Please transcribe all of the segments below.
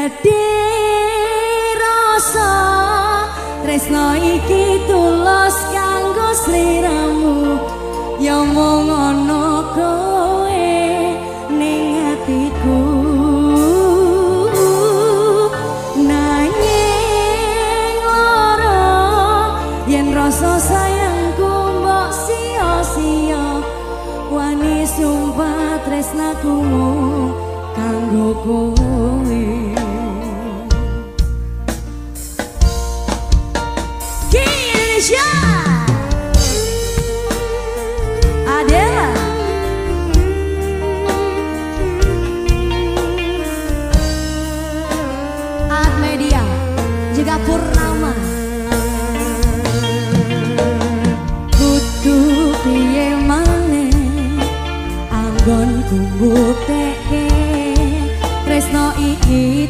gede rasa tresno iki tulus kanggo sliramu. Ya mung ana kowe ning atiku. Nanging lara yen rasa sayangku mbok sia-sia. Wani sumpah tresnaku kanggo kowe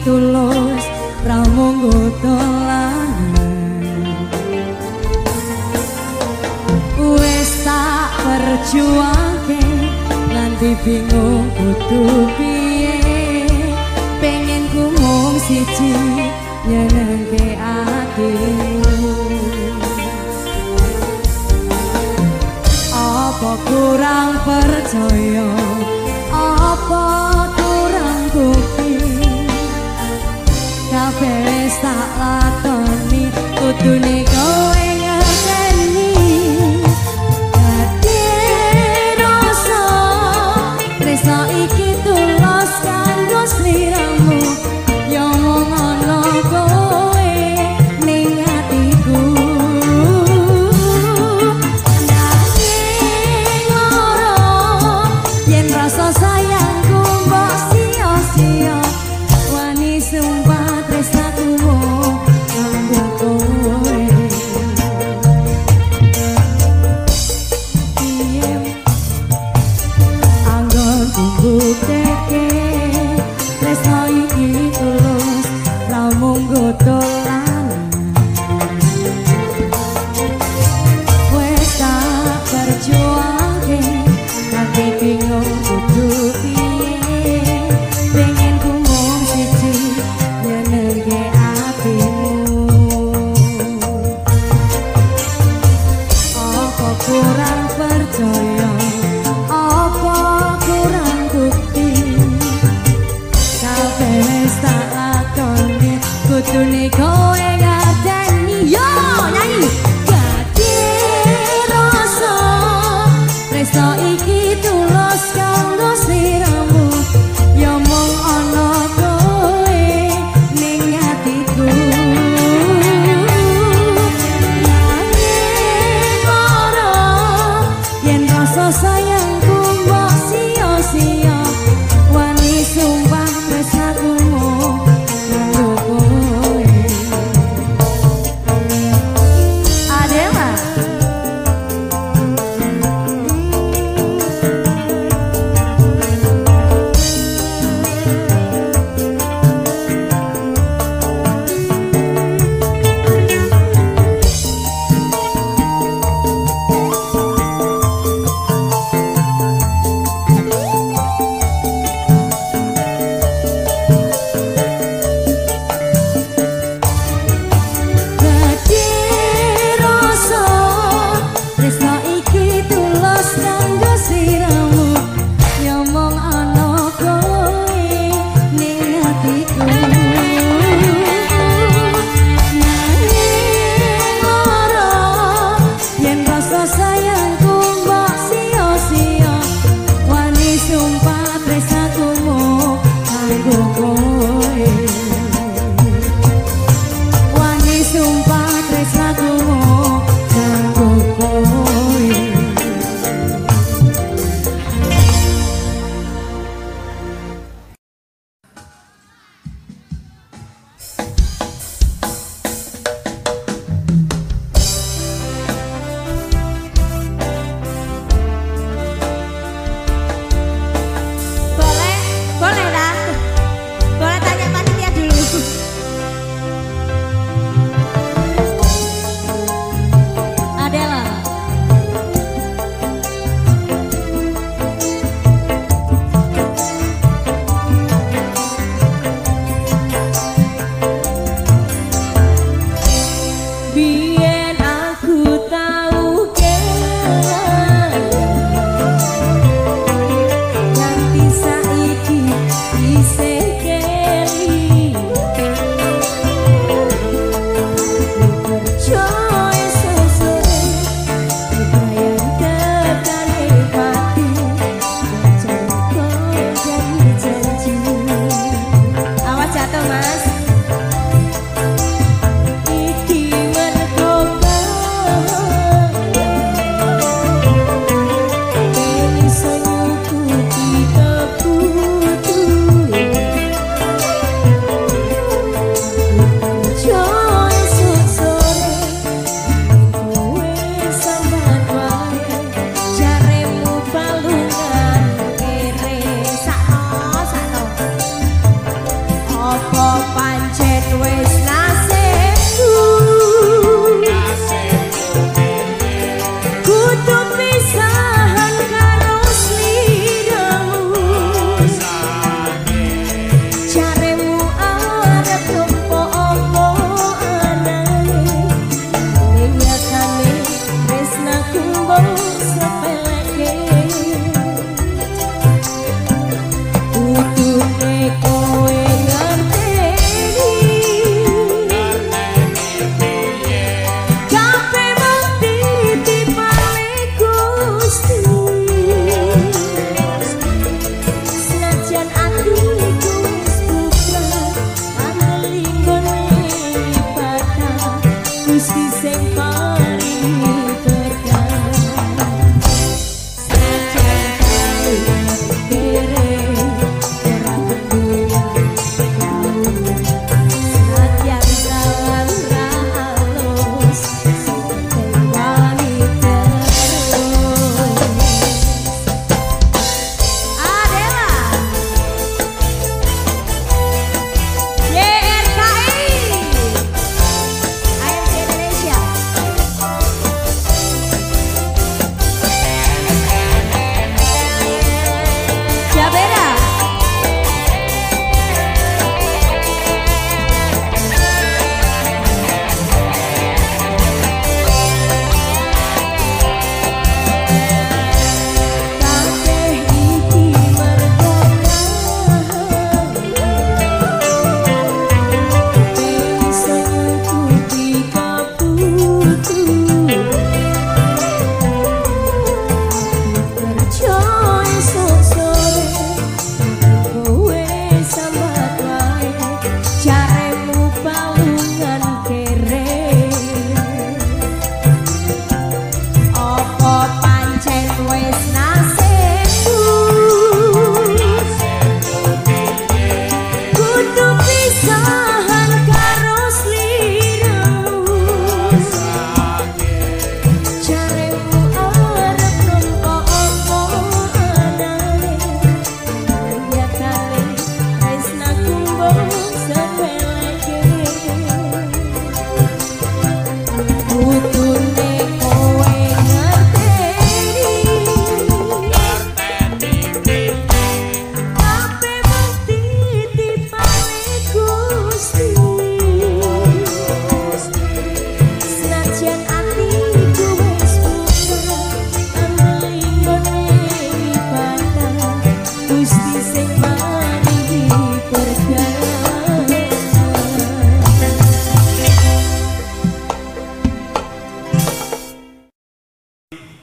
tulus ramung dolanan wis tak perjuangke nganti bingung kudu piye. Pengen ku mung siji nyenengke atimu apa kurang percaya apa kurang bukti wis tak lakoni kudune kowe কত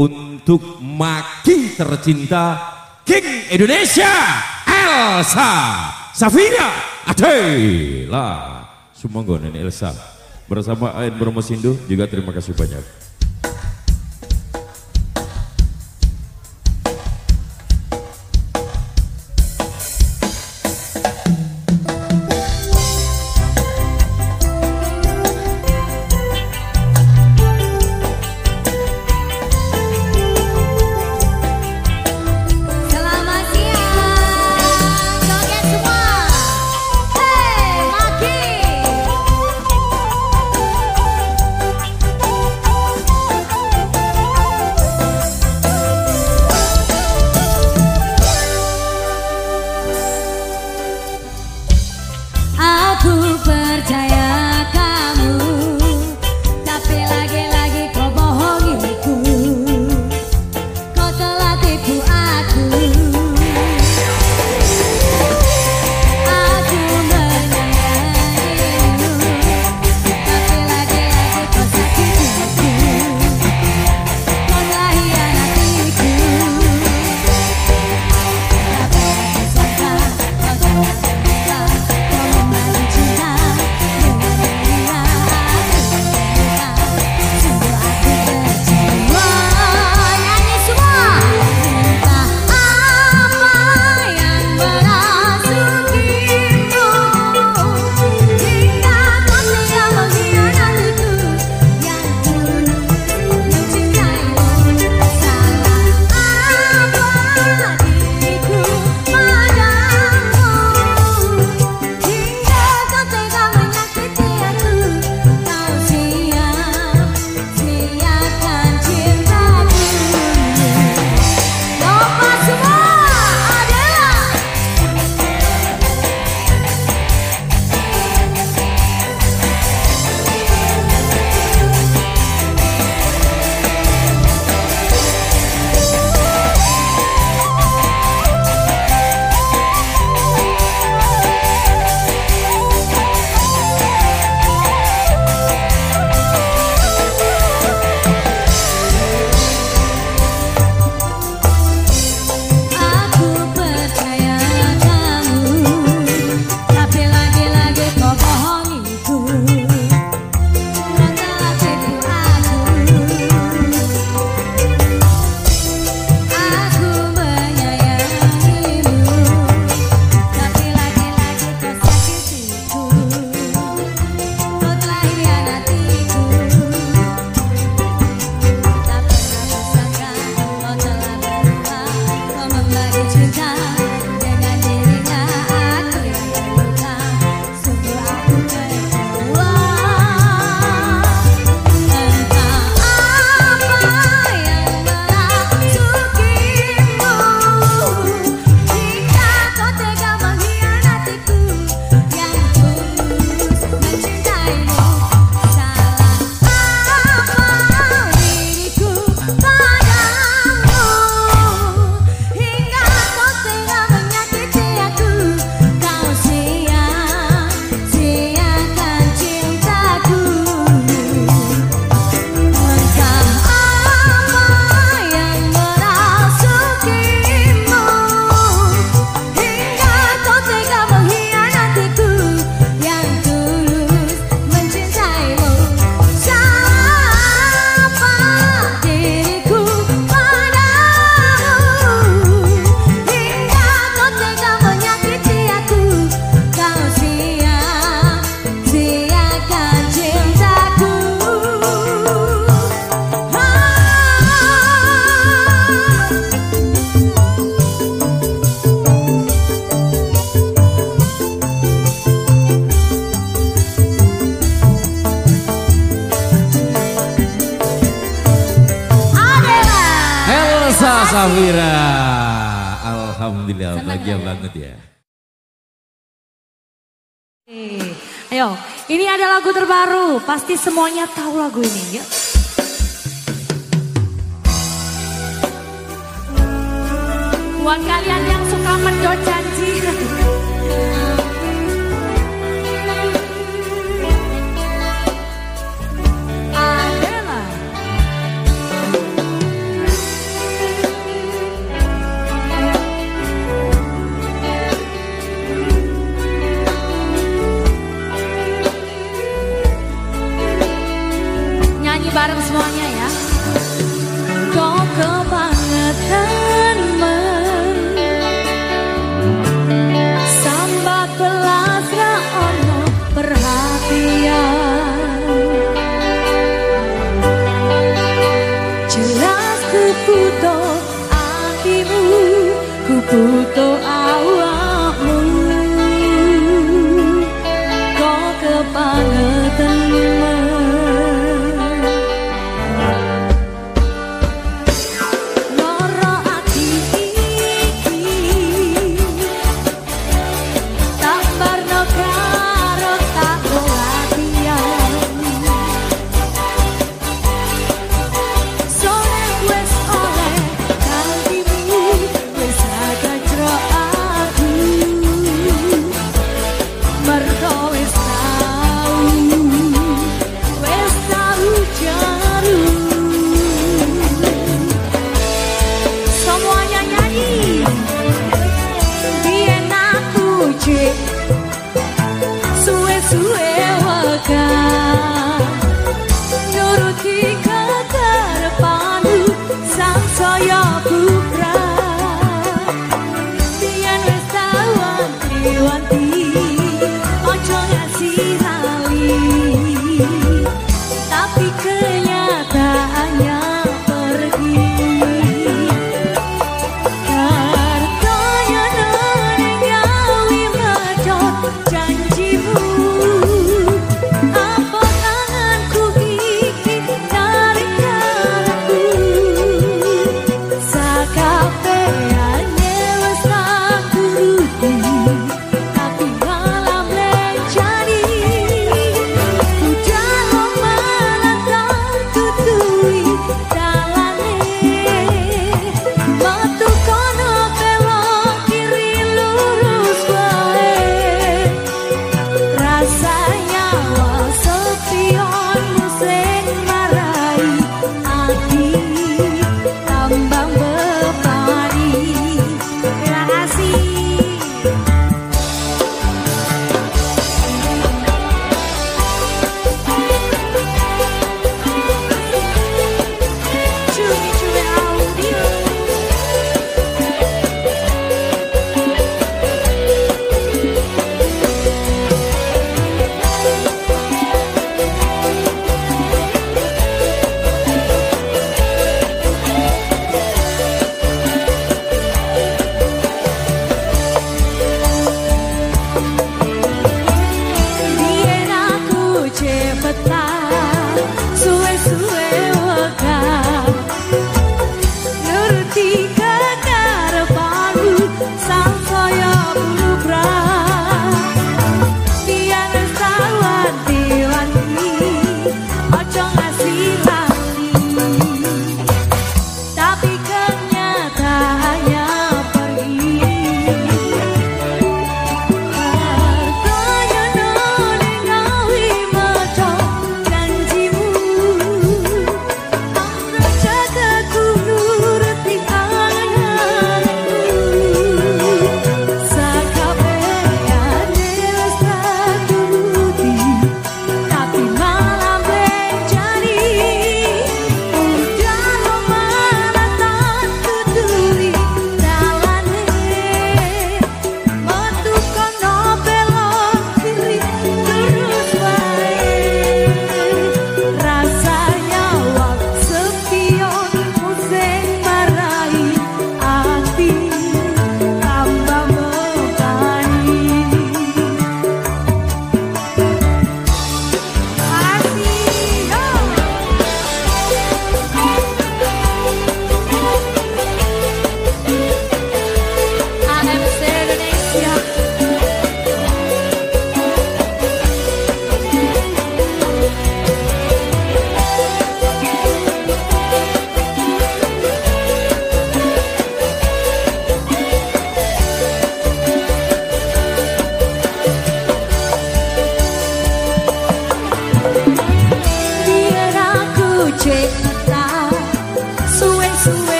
untuk Maki tercinta King Indonesia Elsa Safira. Adela. Nenek Elsa. Bersama Ain Bromosindu juga terima kasih banyak Safira. Alhamdulillah bahagia ya. banget ya. Ayo, ini ada lagu terbaru. Pasti semuanya tahu lagu ini. Yuk. Buat kalian yang suka mendot janji. bareng semuanya ya. Kau kebangetan Sambat belas ono perhatian Jelas ku butuh hatimu Ku butuh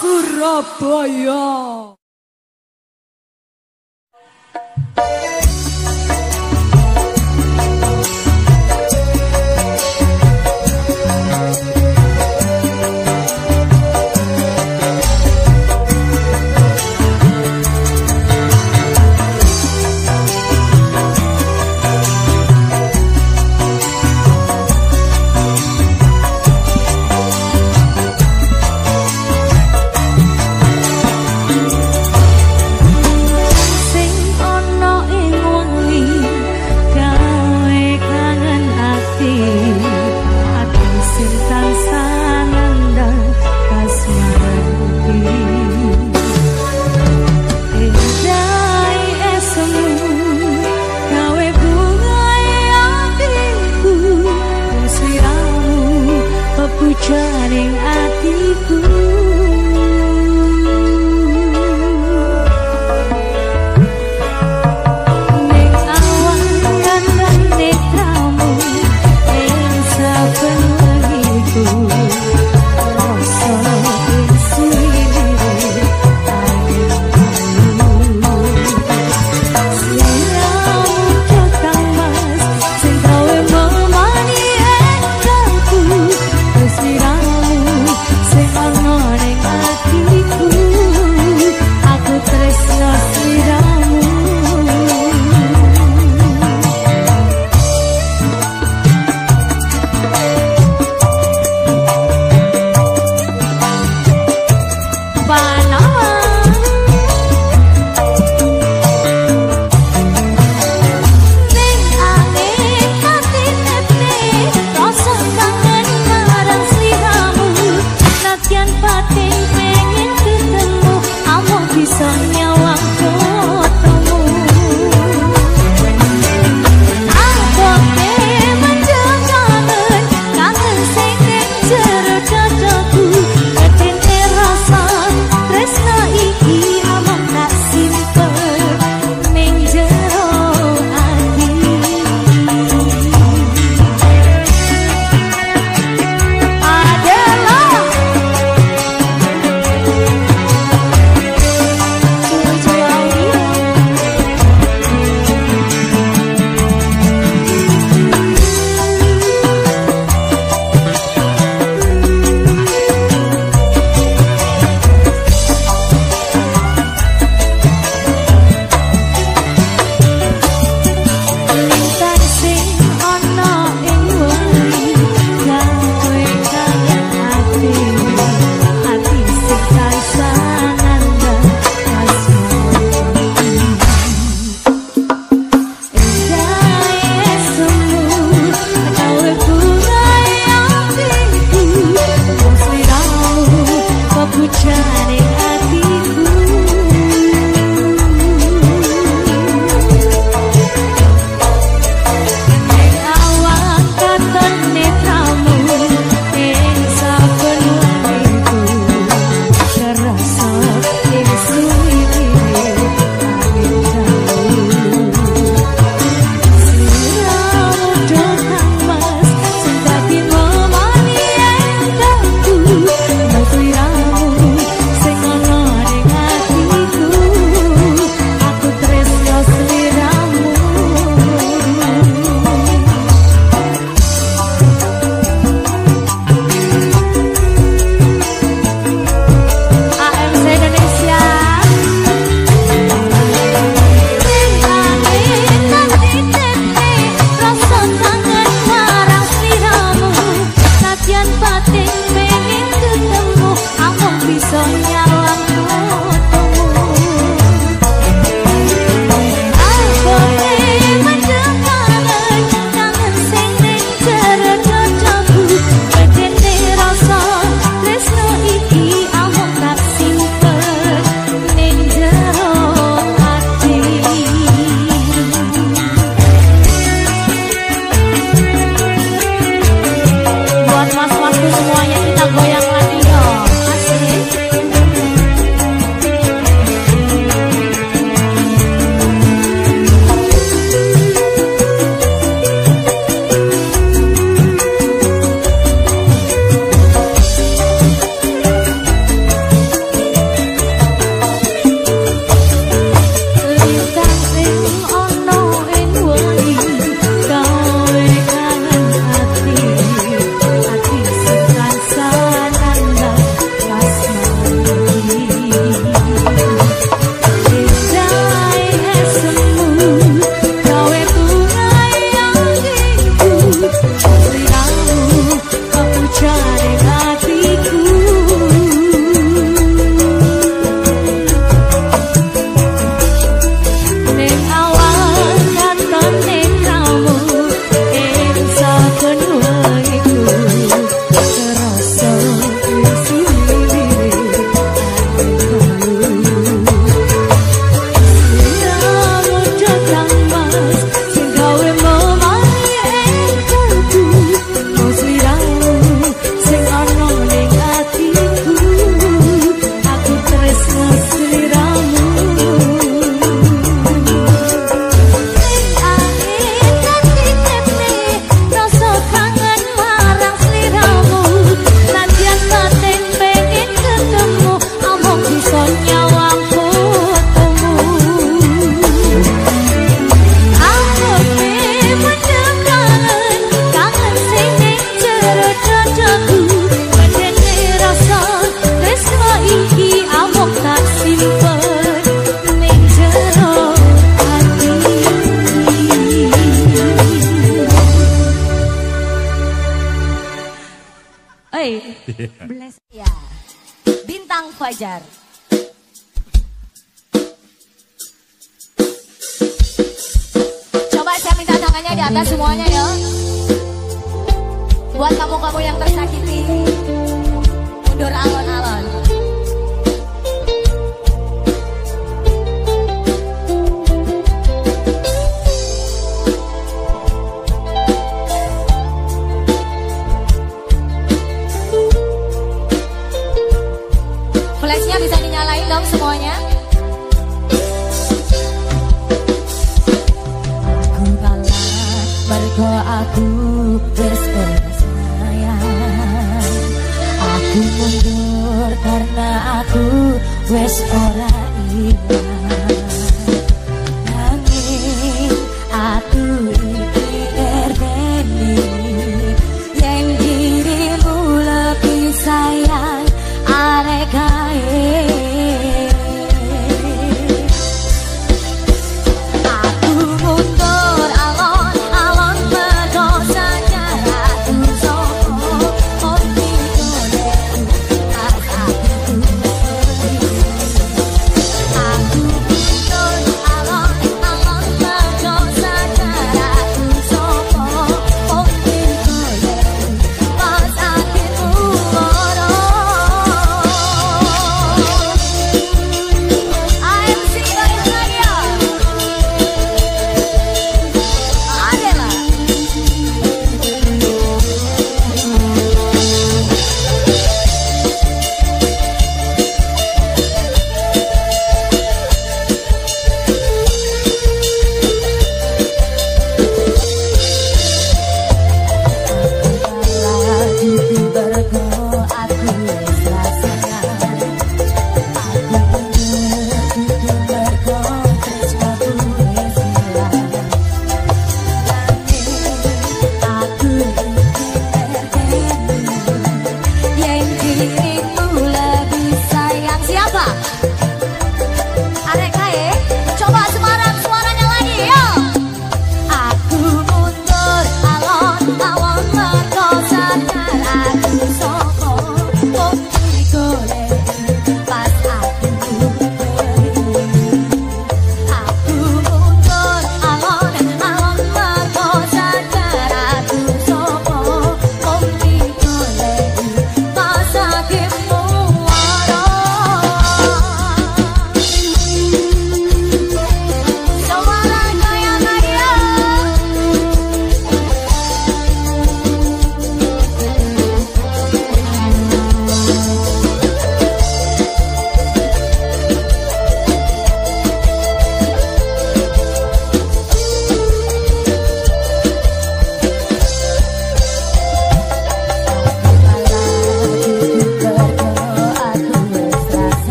Surabaya. Oi. Iya. Bless ya. Bintang Fajar. Coba saya minta tangannya di atas semuanya ya. Buat kamu-kamu yang tersakiti. Mundur angin. semuanya. Aku kalah Mergo aku Wis sayang. Aku mundur Karena aku Wis ora ilang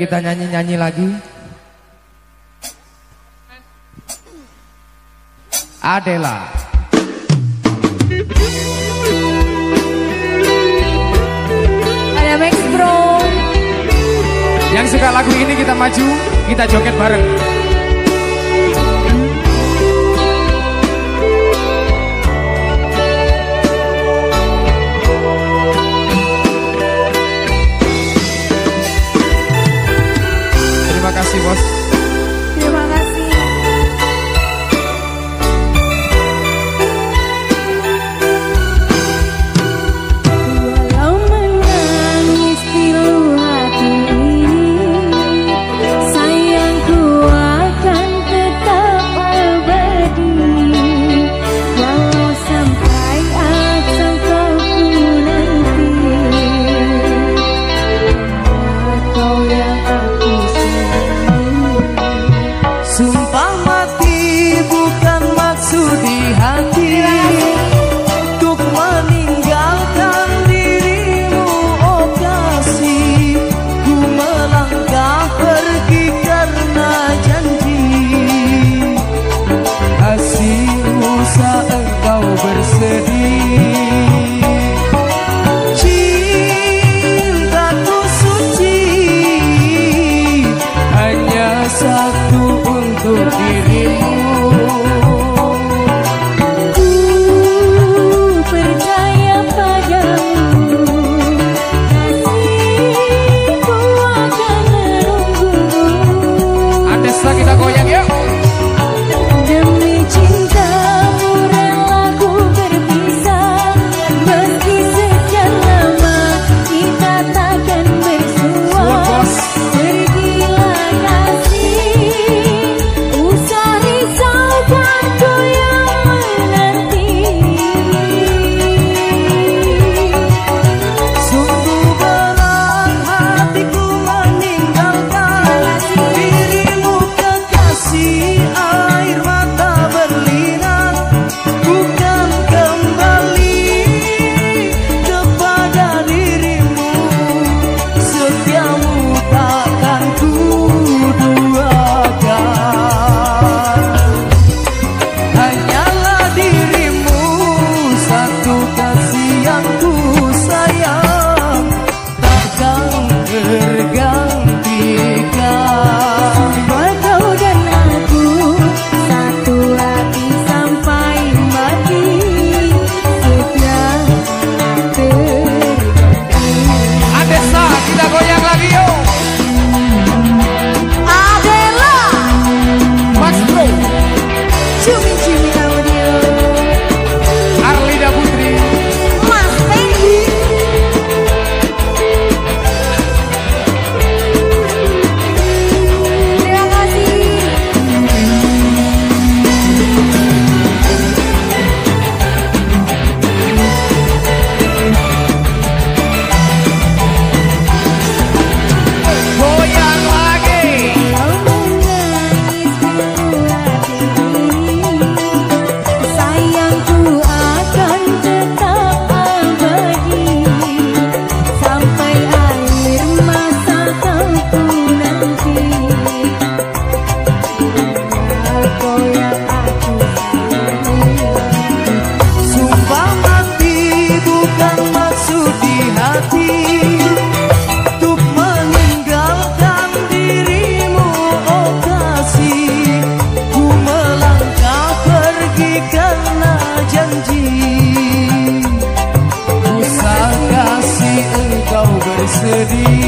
kita nyanyi-nyanyi lagi? Adela. Ada Max Bro. Yang suka lagu ini kita maju, kita joget bareng. तेरी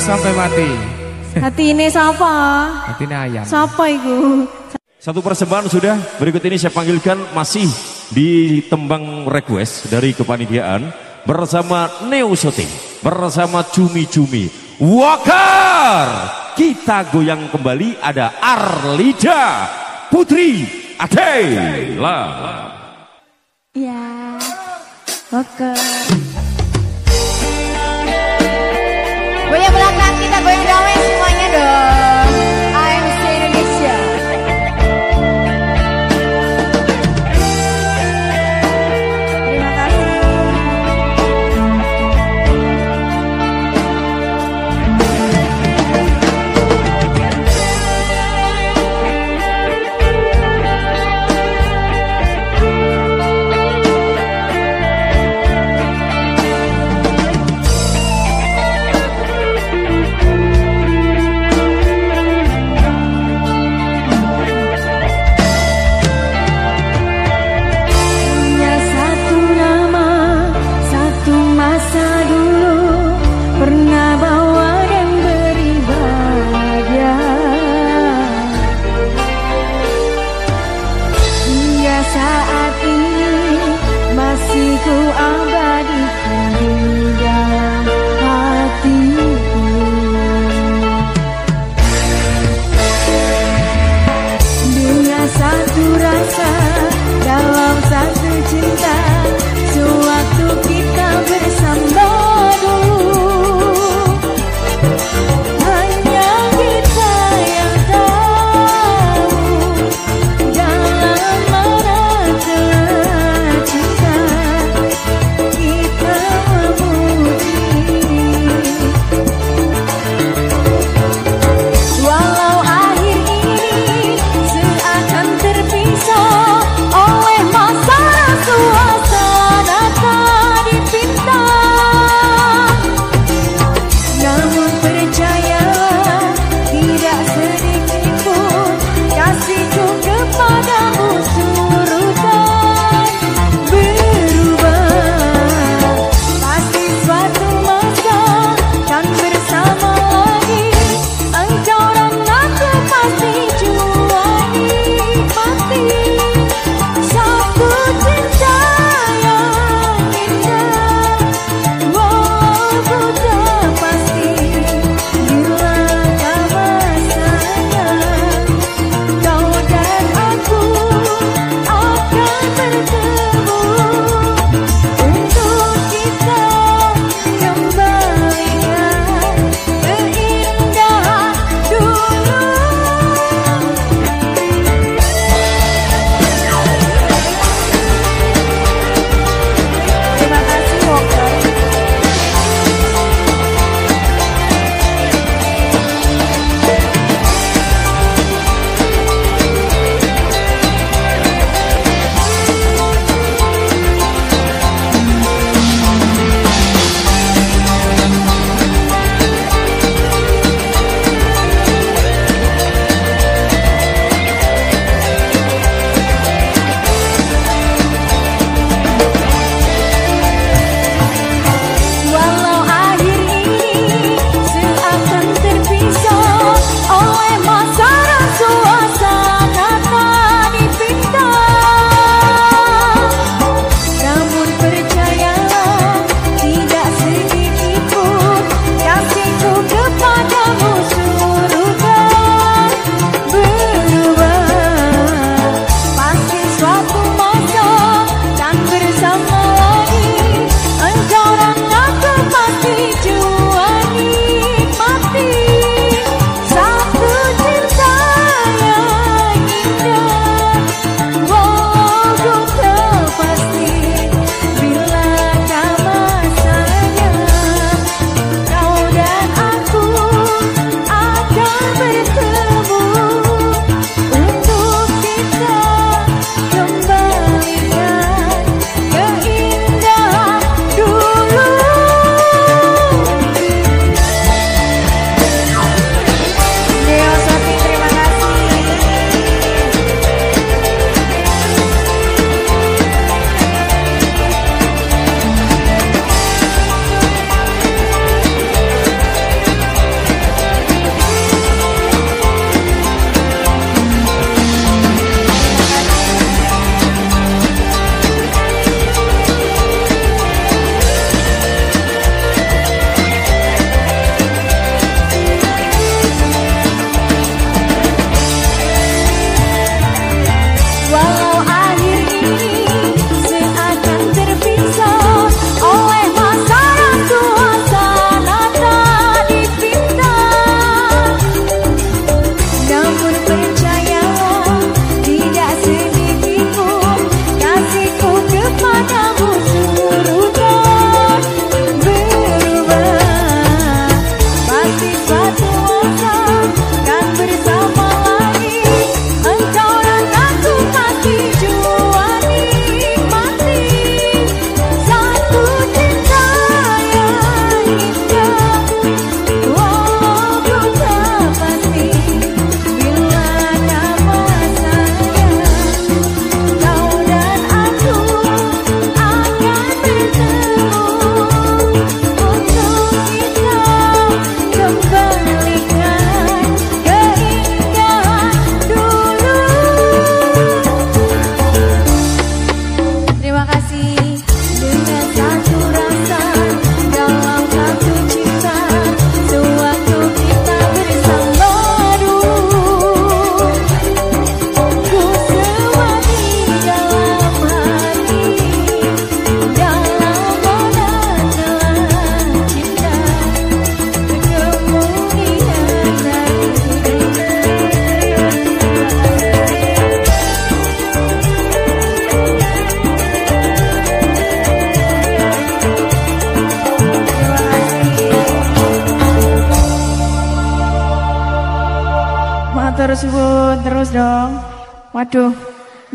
sampai mati. Hati ini siapa? Hati ini ayam. Siapa itu? Satu persembahan sudah. Berikut ini saya panggilkan masih di tembang request dari kepanitiaan bersama Neo Shooting, bersama Cumi Cumi. Wakar. Kita goyang kembali ada Arlida Putri Adela. Ya. Oke. Start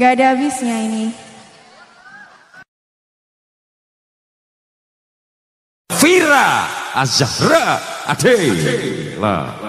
gak ada habisnya ini. Vira Azahra Adela. Ada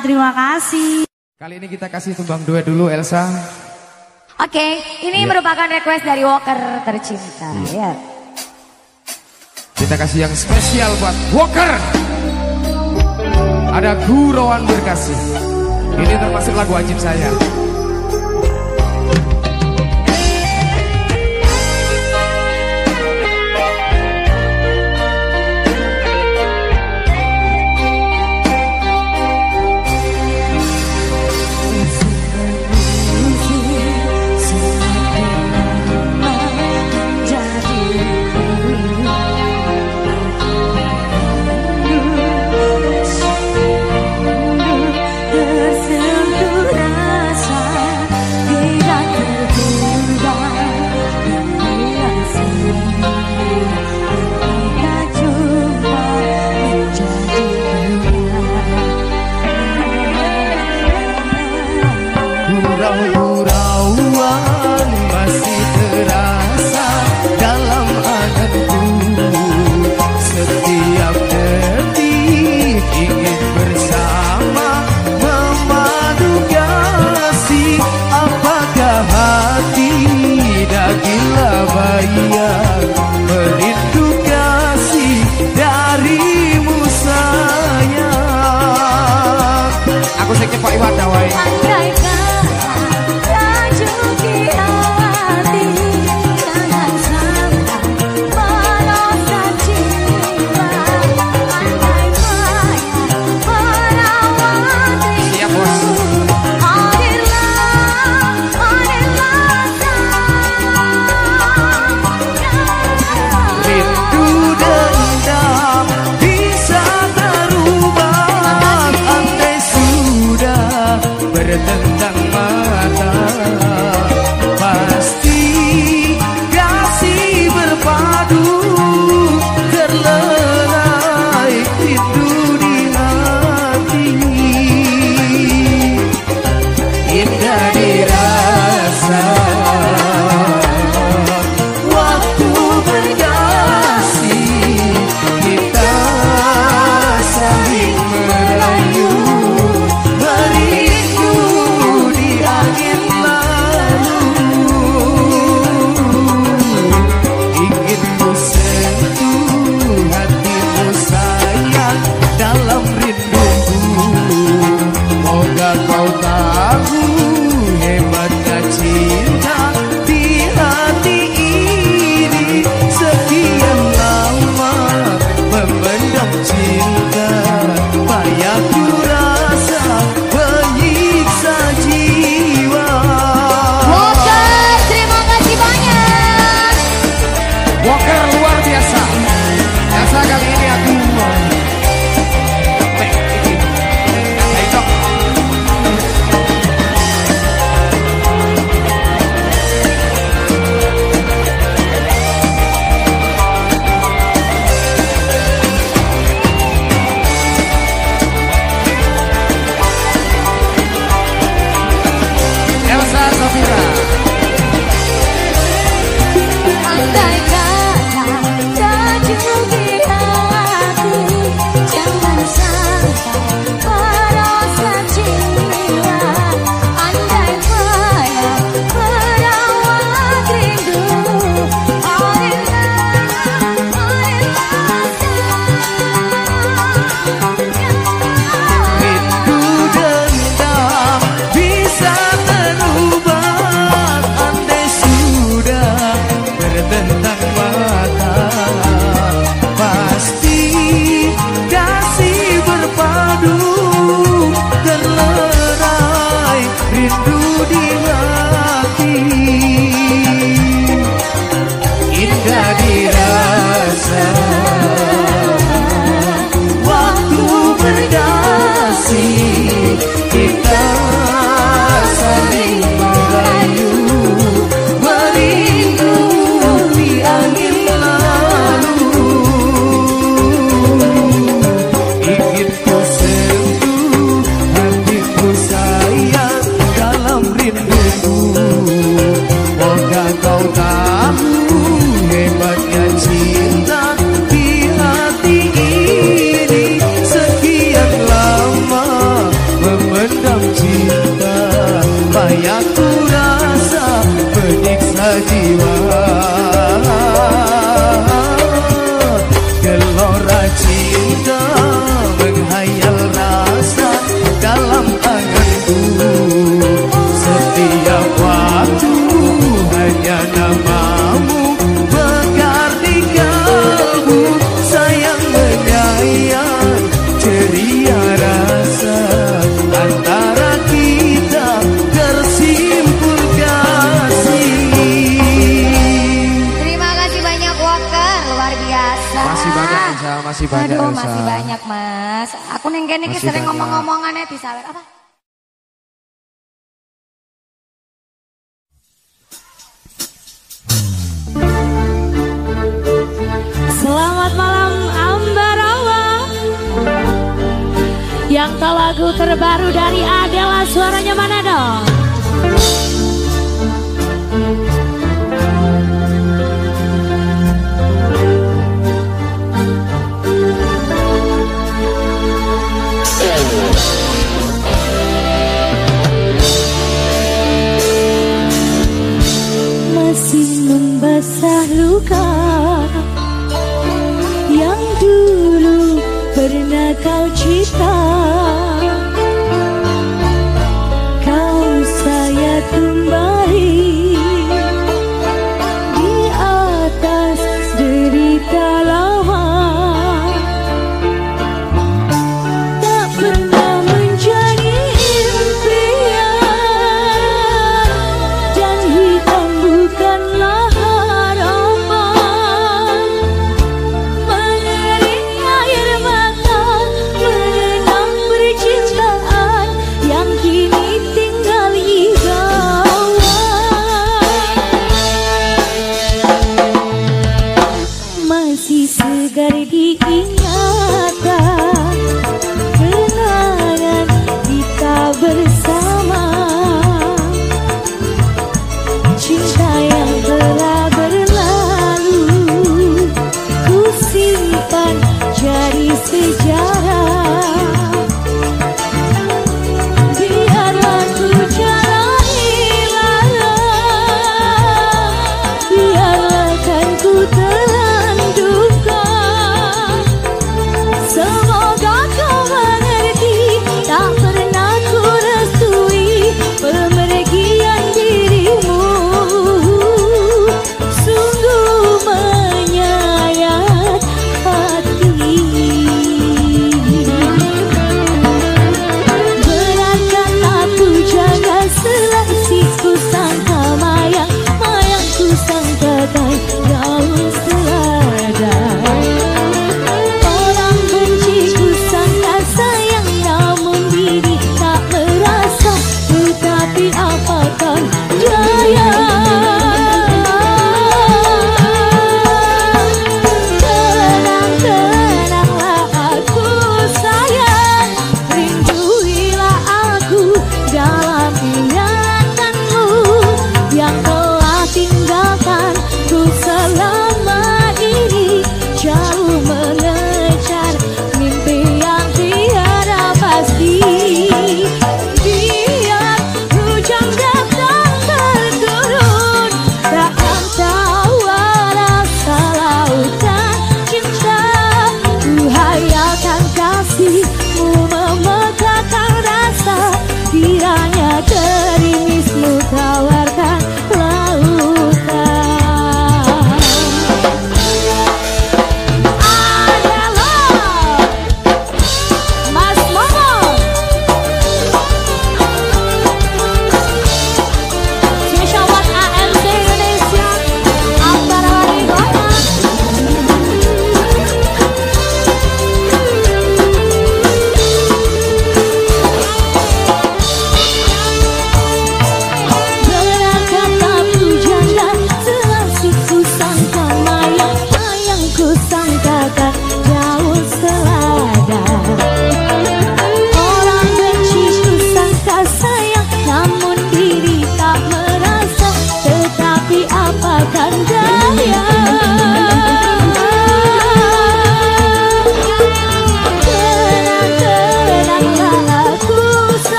terima kasih. Kali ini kita kasih tumbang dua dulu Elsa. Oke, okay, ini yeah. merupakan request dari Walker tercinta. Yeah. Yeah. Kita kasih yang spesial buat Walker. Ada guruan berkasih. Ini termasuk lagu wajib saya. ಜೀವಾ Mungkin ini sering ngomong-ngomongannya di sawer apa? Selamat malam Ambarawa. Yang tahu lagu terbaru dari Adela Suaranya mana?